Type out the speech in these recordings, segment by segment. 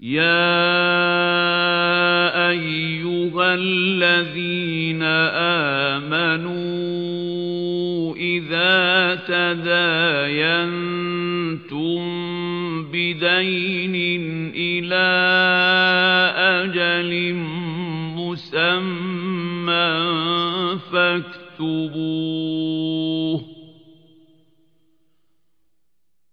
يَا أَيُّهَا الَّذِينَ آمَنُوا إِذَا تَدَايَنتُم بِدَيْنٍ إِلَىٰ أَجَلٍ مُّسَمًّى فَاكْتُبُوهُ ۚ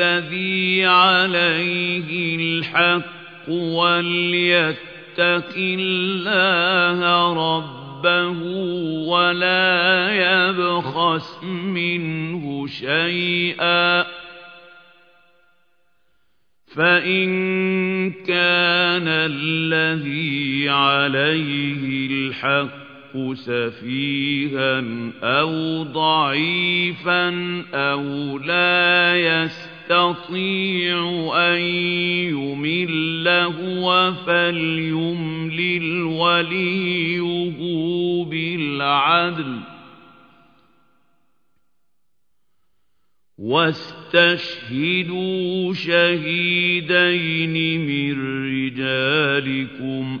الَّذِي عَلَيْهِ الْحَقُّ وَلْيَتَّقِ اللَّهَ رَبَّهُ وَلَا يَبْخَسْ مِنْهُ شَيْئًا ۖ. فَإِن كَانَ الَّذِي عَلَيْهِ الْحَقُّ سَفِيهًا أَوْ ضَعِيفًا أَوْ لَا يَسْتَطِيعُ أَن يُمِلَّ هُوَ فَلْيُمْلِلْ وَلِيُّهُ بِالْعَدْلِ ۚ. وَاسْتَشْهِدُوا شَهِيدَيْنِ مِن رِّجَالِكُمْ ۖ.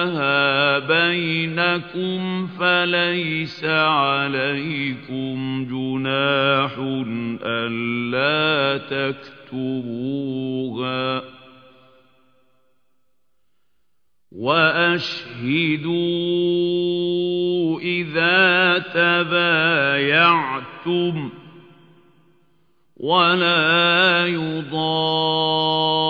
تُدِيرُونَهَا بَيْنَكُمْ فَلَيْسَ عَلَيْكُمْ جُنَاحٌ أَلَّا تَكْتُبُوهَا ۗ وَأَشْهِدُوا إِذَا تَبَايَعْتُمْ ۚ وَلَا يُضَارَّ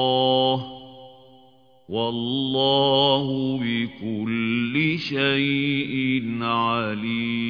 وَاللَّهُ بِكُلِّ شَيْءٍ عَلِيمٌ.